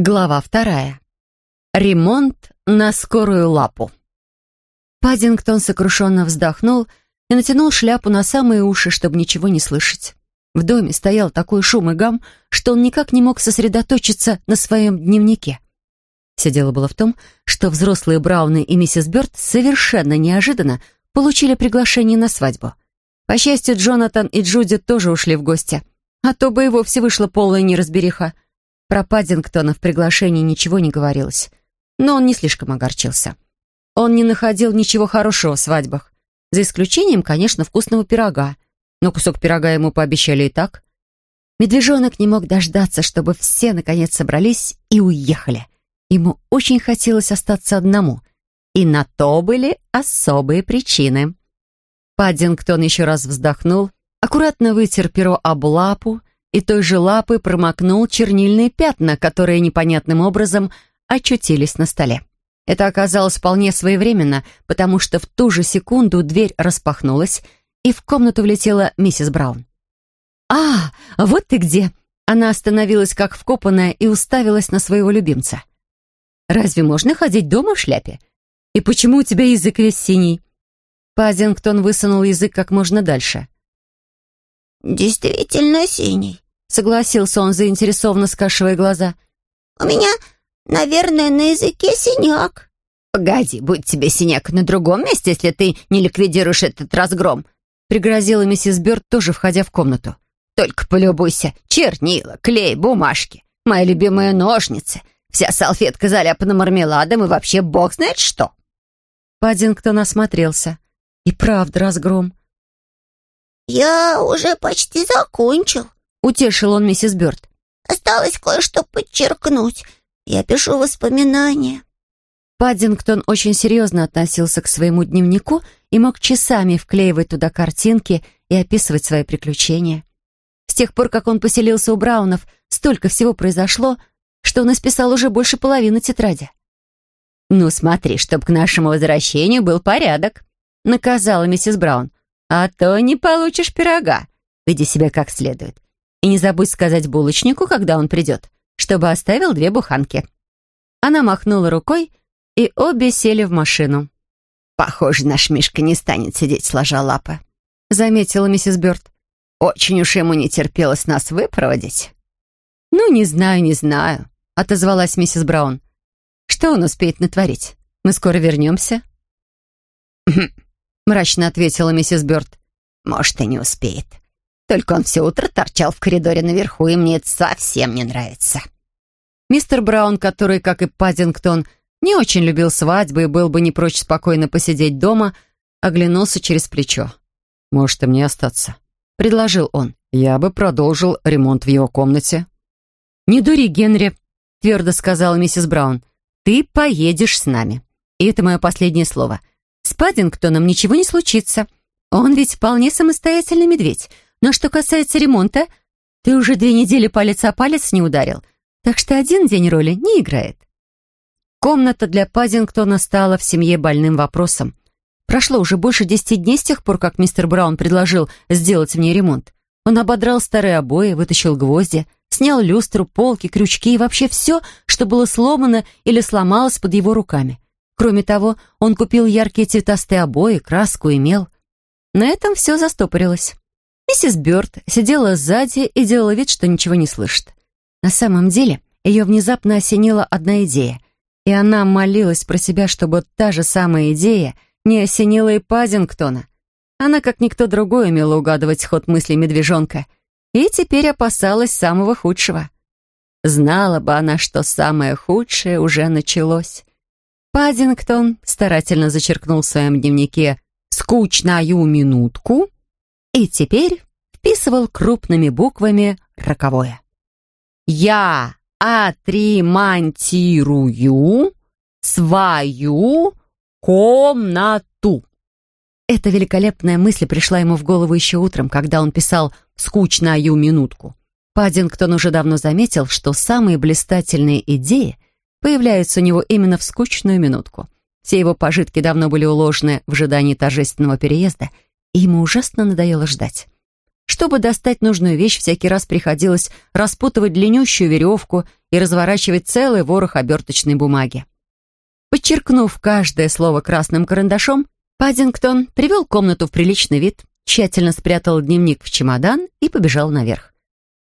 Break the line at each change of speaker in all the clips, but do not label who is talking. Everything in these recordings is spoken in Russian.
Глава вторая. Ремонт на скорую лапу. Паддингтон сокрушенно вздохнул и натянул шляпу на самые уши, чтобы ничего не слышать. В доме стоял такой шум и гам, что он никак не мог сосредоточиться на своем дневнике. Все дело было в том, что взрослые Брауны и миссис Бёрд совершенно неожиданно получили приглашение на свадьбу. По счастью, Джонатан и Джуди тоже ушли в гости, а то бы и вовсе вышла полная неразбериха — про Паддингтона в приглашении ничего не говорилось, но он не слишком огорчился. Он не находил ничего хорошего в свадьбах, за исключением, конечно, вкусного пирога, но кусок пирога ему пообещали и так. Медвежонок не мог дождаться, чтобы все, наконец, собрались и уехали. Ему очень хотелось остаться одному, и на то были особые причины. Паддингтон еще раз вздохнул, аккуратно вытер перо об лапу и той же лапы промокнул чернильные пятна, которые непонятным образом очутились на столе. Это оказалось вполне своевременно, потому что в ту же секунду дверь распахнулась, и в комнату влетела миссис Браун. «А, вот ты где!» Она остановилась как вкопанная и уставилась на своего любимца. «Разве можно ходить дома в шляпе? И почему у тебя язык весь синий?» Пазингтон высунул язык как можно дальше.
«Действительно синий», —
согласился он, заинтересованно скашивая глаза.
«У меня, наверное, на языке синяк».
«Погоди, будет тебе синяк на другом месте, если ты не ликвидируешь этот разгром», — пригрозила миссис Бёрд, тоже входя в комнату. «Только полюбуйся. Чернила, клей, бумажки, мои любимые ножницы, вся салфетка заляпана мармеладом и вообще бог знает что». Паддингтон осмотрелся. И правда разгром.
«Я уже почти закончил», —
утешил он миссис Бёрд.
«Осталось кое-что подчеркнуть. Я пишу воспоминания».
Паддингтон очень серьезно относился к своему дневнику и мог часами вклеивать туда картинки и описывать свои приключения. С тех пор, как он поселился у Браунов, столько всего произошло, что он исписал уже больше половины тетради. «Ну, смотри, чтоб к нашему возвращению был порядок», — наказала миссис Браун. А то не получишь пирога. Веди себя как следует. И не забудь сказать булочнику, когда он придет, чтобы оставил две буханки». Она махнула рукой, и обе сели в машину. «Похоже, наш Мишка не станет сидеть сложа лапы», — заметила миссис Бёрд. «Очень уж ему не терпелось нас выпроводить». «Ну, не знаю, не знаю», — отозвалась миссис Браун. «Что он успеет натворить? Мы скоро вернемся?» мрачно ответила миссис Бёрд. «Может, и не успеет. Только он все утро торчал в коридоре наверху, и мне это совсем не нравится». Мистер Браун, который, как и Паддингтон, не очень любил свадьбы и был бы не прочь спокойно посидеть дома, оглянулся через плечо. «Может, и мне остаться?» — предложил он. «Я бы продолжил ремонт в его комнате». «Не дури, Генри», — твердо сказала миссис Браун. «Ты поедешь с нами. И это мое последнее слово. С Паддингтоном ничего не случится. Он ведь вполне самостоятельный медведь. Но что касается ремонта, ты уже две недели палец о палец не ударил, так что один день роли не играет. Комната для Паддингтона стала в семье больным вопросом. Прошло уже больше десяти дней с тех пор, как мистер Браун предложил сделать мне ремонт. Он ободрал старые обои, вытащил гвозди, снял люстру, полки, крючки и вообще все, что было сломано или сломалось под его руками. Кроме того, он купил яркие цветастые обои, краску и мел. На этом все застопорилось. Миссис Бёрд сидела сзади и делала вид, что ничего не слышит. На самом деле, ее внезапно осенила одна идея, и она молилась про себя, чтобы та же самая идея не осенила и Пазингтона. Она, как никто другой, умела угадывать ход мыслей медвежонка, и теперь опасалась самого худшего. Знала бы она, что самое худшее уже началось. Паддингтон старательно зачеркнул в своем дневнике «скучную минутку» и теперь вписывал крупными буквами роковое. «Я отремонтирую свою комнату». Эта великолепная мысль пришла ему в голову еще утром, когда он писал «скучную минутку». Паддингтон уже давно заметил, что самые блистательные идеи — появляется у него именно в скучную минутку. Все его пожитки давно были уложены в ожидании торжественного переезда, и ему ужасно надоело ждать. Чтобы достать нужную вещь, всякий раз приходилось распутывать длиннющую веревку и разворачивать целый ворох оберточной бумаги. Подчеркнув каждое слово красным карандашом, Паддингтон привел комнату в приличный вид, тщательно спрятал дневник в чемодан и побежал наверх.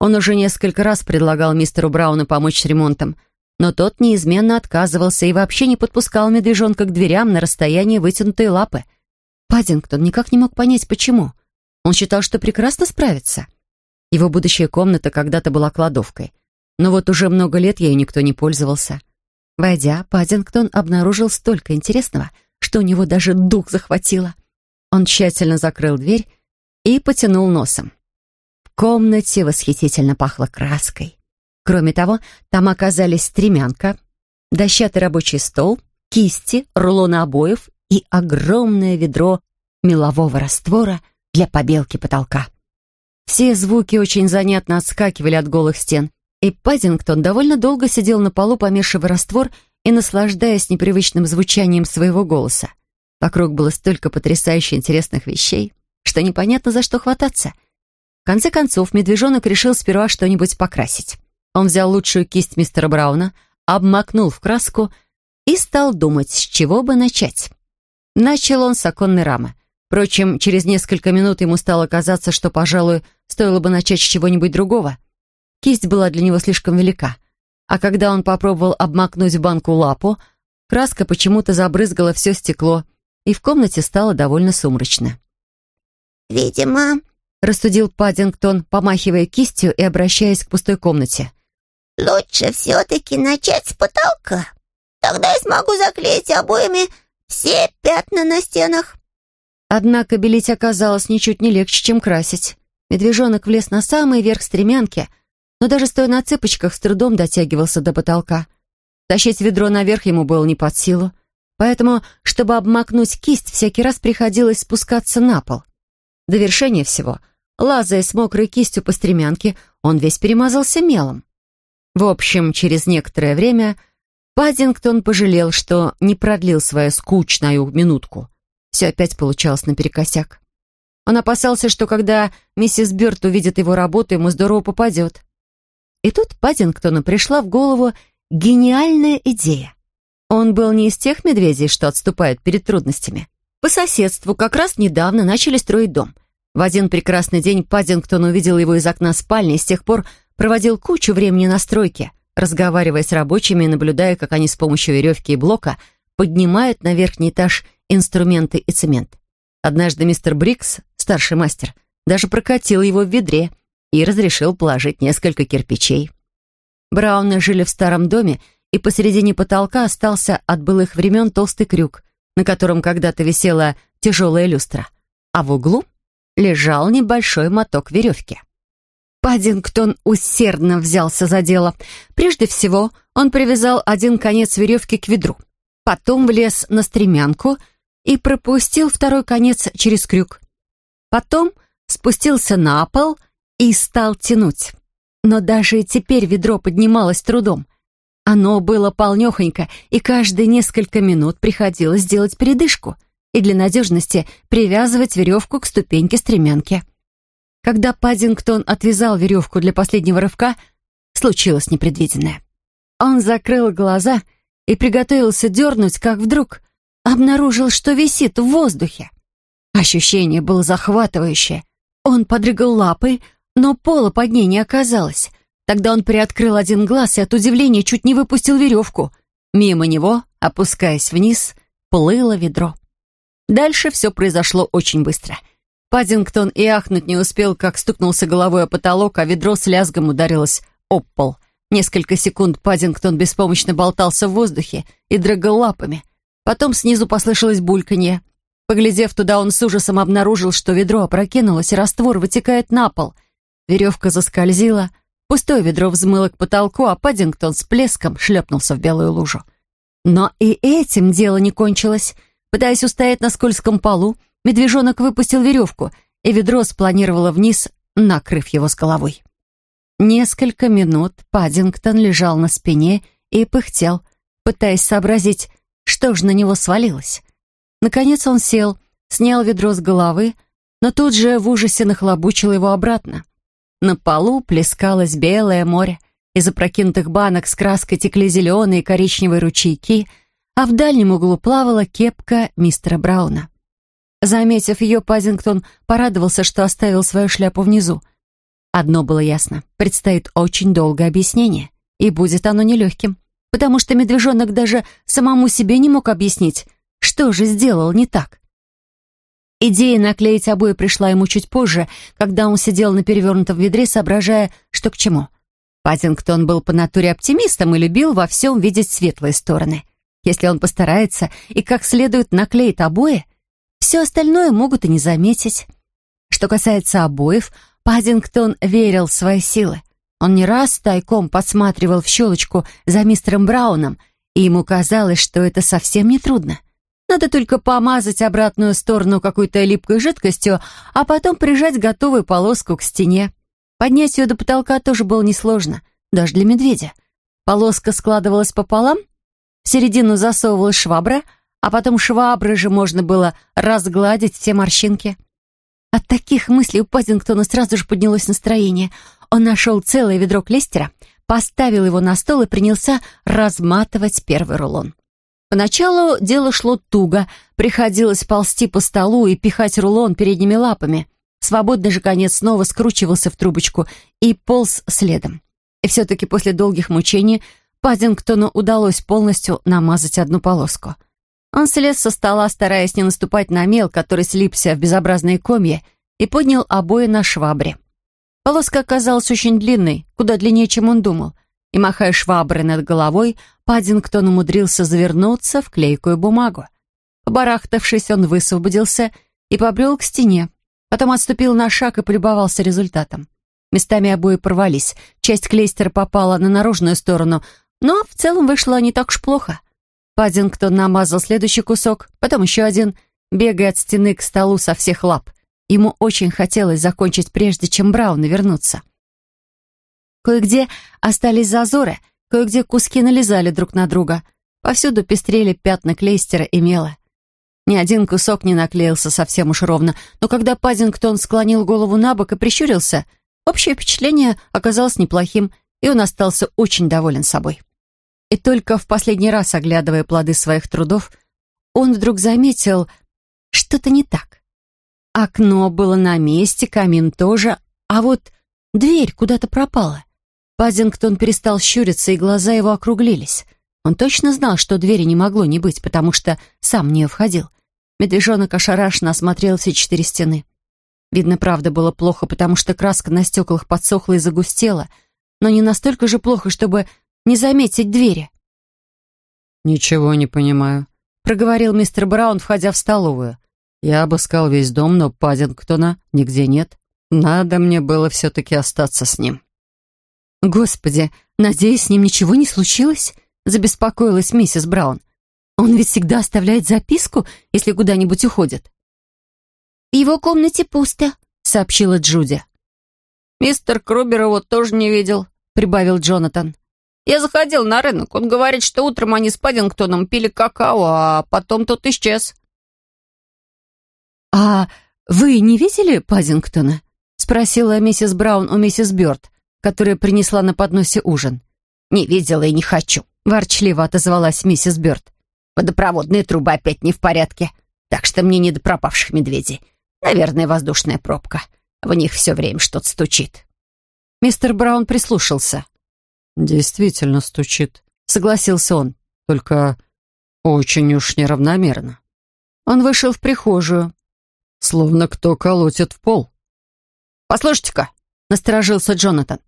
Он уже несколько раз предлагал мистеру Брауну помочь с ремонтом, но тот неизменно отказывался и вообще не подпускал медвежонка к дверям на расстоянии вытянутой лапы. Паддингтон никак не мог понять, почему. Он считал, что прекрасно справится. Его будущая комната когда-то была кладовкой, но вот уже много лет ею никто не пользовался. Войдя, Паддингтон обнаружил столько интересного, что у него даже дух захватило. Он тщательно закрыл дверь и потянул носом. В комнате восхитительно пахло краской. Кроме того, там оказались стремянка, дощатый рабочий стол, кисти, рулоны обоев и огромное ведро мелового раствора для побелки потолка. Все звуки очень занятно отскакивали от голых стен, и Паддингтон довольно долго сидел на полу, помешивая раствор и наслаждаясь непривычным звучанием своего голоса. Вокруг было столько потрясающе интересных вещей, что непонятно за что хвататься. В конце концов, медвежонок решил сперва что-нибудь покрасить. Он взял лучшую кисть мистера Брауна, обмакнул в краску и стал думать, с чего бы начать. Начал он с оконной рамы. Впрочем, через несколько минут ему стало казаться, что, пожалуй, стоило бы начать с чего-нибудь другого. Кисть была для него слишком велика. А когда он попробовал обмакнуть в банку лапу, краска почему-то забрызгала все стекло, и в комнате стало довольно сумрачно.
«Видимо...» — рассудил Паддингтон, помахивая кистью и обращаясь к пустой комнате. «Лучше все-таки начать с потолка. Тогда я смогу заклеить обоями все пятна на стенах».
Однако белить оказалось ничуть не легче, чем красить. Медвежонок влез на самый верх стремянки, но даже стоя на цыпочках с трудом дотягивался до потолка. Тащить ведро наверх ему было не под силу, поэтому, чтобы обмакнуть кисть, всякий раз приходилось спускаться на пол. До вершения всего, лазая с мокрой кистью по стремянке, он весь перемазался мелом. В общем, через некоторое время Паддингтон пожалел, что не продлил свою скучную минутку — все опять получалось наперекосяк. Он опасался, что когда миссис Бёрд увидит его работу, ему здорово попадет. И тут Паддингтону пришла в голову гениальная идея. Он был не из тех медведей, что отступают перед трудностями. По соседству как раз недавно начали строить дом. В один прекрасный день Паддингтон увидел его из окна спальни и с тех пор проводил кучу времени на стройке, разговаривая с рабочими и наблюдая, как они с помощью веревки и блока поднимают на верхний этаж инструменты и цемент. Однажды мистер Брикс, старший мастер, даже прокатил его в ведре и разрешил положить несколько кирпичей. Брауны жили в старом доме, и посередине потолка остался от былых времен толстый крюк, на котором когда-то висела тяжелая люстра, а в углу лежал небольшой моток веревки. Паддингтон усердно взялся за дело. Прежде всего, он привязал один конец веревки к ведру, потом влез на стремянку — и пропустил второй конец через крюк. Потом спустился на пол и стал тянуть. Но даже и теперь ведро поднималось трудом. Оно было полнехонько, и каждые несколько минут приходилось делать передышку и для надежности привязывать веревку к ступеньке стремянки. Когда Паддингтон отвязал веревку для последнего рывка, случилось непредвиденное. Он закрыл глаза и приготовился дернуть, как вдруг обнаружил, что висит в воздухе. Ощущение было захватывающее. Он подрыгал лапой, но пола под ней не оказалось. Тогда он приоткрыл один глаз и от удивления чуть не выпустил веревку. Мимо него, опускаясь вниз, плыло ведро. Дальше все произошло очень быстро. Паддингтон и ахнуть не успел, как стукнулся головой о потолок, а ведро с лязгом ударилось об пол. Несколько секунд Паддингтон беспомощно болтался в воздухе и дрыгал лапами. Потом снизу послышалось бульканье. Поглядев туда, он с ужасом обнаружил, что ведро опрокинулось, и раствор вытекает на пол. Веревка заскользила, пустое ведро взмыло к потолку, а Паддингтон с плеском шлепнулся в белую лужу. Но и этим дело не кончилось. Пытаясь устоять на скользком полу, медвежонок выпустил веревку, и ведро спланировало вниз, накрыв его с головой. Несколько минут Паддингтон лежал на спине и пыхтел, пытаясь сообразить, что же на него свалилось? Наконец он сел, снял ведро с головы, но тут же в ужасе нахлобучил его обратно. На полу плескалось белое море, Из опрокинутых банок с краской текли зеленые и коричневые ручейки, а в дальнем углу плавала кепка мистера Брауна. Заметив ее, Пазингтон порадовался, что оставил свою шляпу внизу. Одно было ясно — предстоит очень долгое объяснение, и будет оно нелегким, потому что медвежонок даже самому себе не мог объяснить, что же сделал не так. Идея наклеить обои пришла ему чуть позже, когда он сидел на перевернутом ведре, соображая, что к чему. Паттингтон был по натуре оптимистом и любил во всем видеть светлые стороны. Если он постарается и как следует наклеит обои, все остальное могут и не заметить. Что касается обоев, Паддингтон верил в свои силы. Он не раз тайком подсматривал в щелочку за мистером Брауном, и ему казалось, что это совсем не трудно. Надо только помазать обратную сторону какой-то липкой жидкостью, а потом прижать готовую полоску к стене. Поднять ее до потолка тоже было несложно, даже для медведя. Полоска складывалась пополам, в середину засовывалась швабра, а потом шваброй же можно было разгладить все морщинки. От таких мыслей у Пазингтона сразу же поднялось настроение. Он нашел целое ведро клестера, поставил его на стол и принялся разматывать первый рулон. Поначалу дело шло туго, приходилось ползти по столу и пихать рулон передними лапами. Свободный же конец снова скручивался в трубочку и полз следом. И все-таки после долгих мучений Паддингтону удалось полностью намазать одну полоску. Он слез со стола, стараясь не наступать на мел, который слипся в безобразные комья, и поднял обои на швабре. Полоска оказалась очень длинной, куда длиннее, чем он думал — и, махая шваброй над головой, Паддингтон умудрился завернуться в клейкую бумагу. Побарахтавшись, он высвободился и побрел к стене. Потом отступил на шаг и полюбовался результатом. Местами обои порвались, часть клейстера попала на наружную сторону, но в целом вышло не так уж плохо. Паддингтон намазал следующий кусок, потом еще один, бегая от стены к столу со всех лап. Ему очень хотелось закончить прежде, чем Браун вернуться. Кое-где остались зазоры, кое-где куски налезали друг на друга. Повсюду пестрели пятна клейстера и мела. Ни один кусок не наклеился совсем уж ровно, но когда Паддингтон склонил голову на бок и прищурился, общее впечатление оказалось неплохим, и он остался очень доволен собой. И только в последний раз, оглядывая плоды своих трудов, он вдруг заметил, что-то не так. Окно было на месте, камин тоже, а вот дверь куда-то пропала. Пазингтон перестал щуриться, и глаза его округлились. Он точно знал, что двери не могло не быть, потому что сам в нее входил. Медвежонок ошарашенно осмотрел все четыре стены. Видно, правда было плохо, потому что краска на стеклах подсохла и загустела, но не настолько же плохо, чтобы не заметить двери.
«Ничего не понимаю», — проговорил мистер Браун, входя в столовую. «Я обыскал весь дом, но Паддингтона нигде нет. Надо мне было все-таки остаться с ним».
«Господи, надеюсь, с ним ничего не случилось?» — забеспокоилась миссис Браун. «Он ведь всегда оставляет записку, если куда-нибудь уходит».
«В его комнате пусто», — сообщила Джуди.
«Мистер Крубер его тоже не видел», — прибавил Джонатан. «Я заходил на рынок. Он говорит, что утром они с Паддингтоном пили какао, а потом тот исчез».
«А вы не видели Паддингтона?» — спросила миссис Браун у миссис Бёрд которая принесла на подносе ужин.
«Не видела и не хочу», — ворчливо отозвалась миссис Бёрд. «Водопроводные трубы опять не в порядке, так что мне не до пропавших медведей. Наверное, воздушная пробка. В них все время что-то стучит».
Мистер Браун прислушался.
«Действительно стучит», —
согласился он.
«Только очень уж неравномерно».
Он вышел в прихожую.
«Словно кто колотит в пол».
«Послушайте-ка», —
насторожился Джонатан.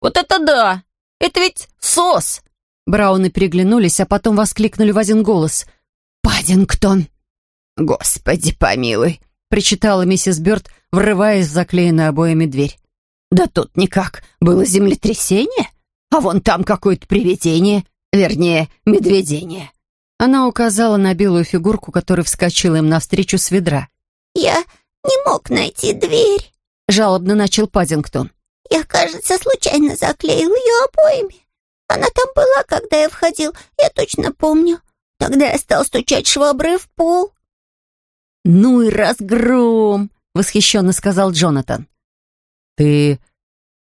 «Вот это да! Это ведь сос!»
Брауны переглянулись, а потом воскликнули в один голос. «Паддингтон!»
«Господи помилуй!»
— причитала миссис Бёрд, врываясь в заклеенную обоями дверь.
«Да тут никак. Было землетрясение? А вон там какое-то привидение. Вернее, медведение».
Она указала на белую фигурку, которая вскочила им навстречу с ведра.
«Я не мог найти дверь», —
жалобно начал Паддингтон.
Я, кажется, случайно заклеил ее обоями. Она там была, когда я входил, я точно помню. Тогда я стал стучать шваброй в пол.
«Ну и разгром!» — восхищенно сказал Джонатан.
«Ты,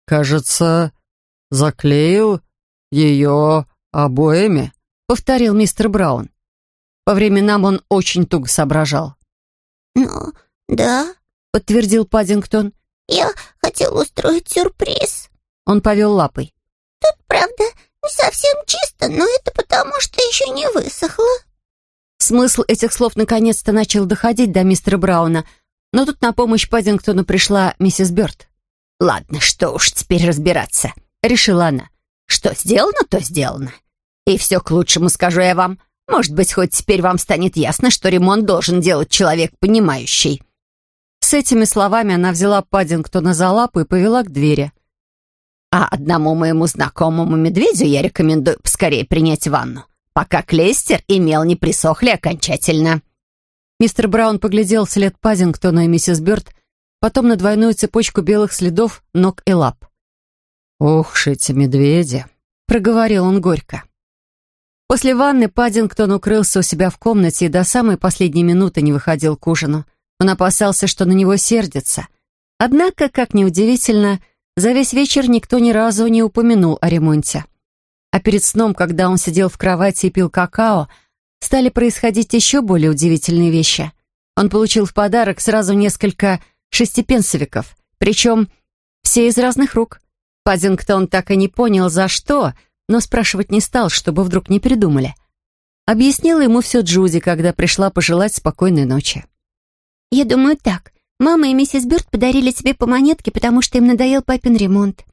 кажется, заклеил ее обоями», — повторил мистер Браун. По временам он очень туго соображал.
«Ну, да», —
подтвердил Паддингтон.
«Я хотел устроить сюрприз».
Он повел лапой.
«Тут, правда, не совсем чисто, но это потому, что еще не высохло».
Смысл этих слов наконец-то начал доходить до мистера Брауна, но тут на помощь Паддингтону пришла миссис Бёрд. «Ладно, что уж теперь разбираться», — решила она. «Что сделано, то сделано. И все к лучшему, скажу я вам. Может быть, хоть теперь вам станет ясно, что ремонт должен делать человек понимающий». С этими словами она взяла Паддингтона за лапу и повела к двери. «А одному моему знакомому медведю я рекомендую поскорее принять ванну, пока клейстер и мел не присохли окончательно». Мистер Браун поглядел вслед Пазингтона и миссис Бёрд, потом на двойную цепочку белых следов ног и лап. «Ох ж эти медведи!» — проговорил он горько. После ванны Паддингтон укрылся у себя в комнате и до самой последней минуты не выходил к ужину. Он опасался, что на него сердится. Однако, как ни удивительно, за весь вечер никто ни разу не упомянул о ремонте. А перед сном, когда он сидел в кровати и пил какао, стали происходить еще более удивительные вещи. Он получил в подарок сразу несколько шестипенсовиков, причем все из разных рук. Паддингтон так и не понял, за что — но спрашивать не стал, чтобы вдруг не передумали. Объяснила ему все Джуди, когда пришла пожелать спокойной ночи.
«Я думаю так. Мама и миссис Бёрд подарили тебе по монетке, потому что им надоел папин ремонт.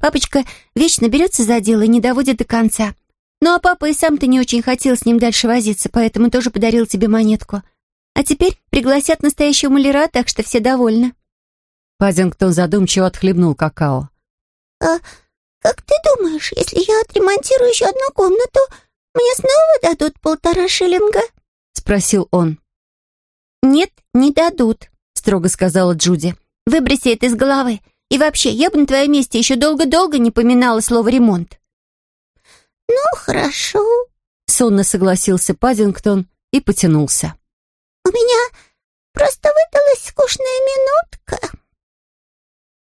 Папочка вечно берется за дело и не доводит до конца. Ну а папа и сам-то не очень хотел с ним дальше возиться, поэтому тоже подарил тебе монетку. А теперь пригласят настоящего маляра, так что все довольны».
Паддингтон задумчиво отхлебнул какао.
«А «Как ты думаешь, если я отремонтирую еще одну комнату, мне снова дадут полтора шиллинга?»
— спросил он.
«Нет, не дадут», — строго сказала Джуди. «Выброси это из головы. И вообще, я бы на твоем месте еще долго-долго не поминала слово «ремонт». «Ну, хорошо», — сонно согласился Паддингтон и потянулся. «У меня просто выдалась скучная минутка».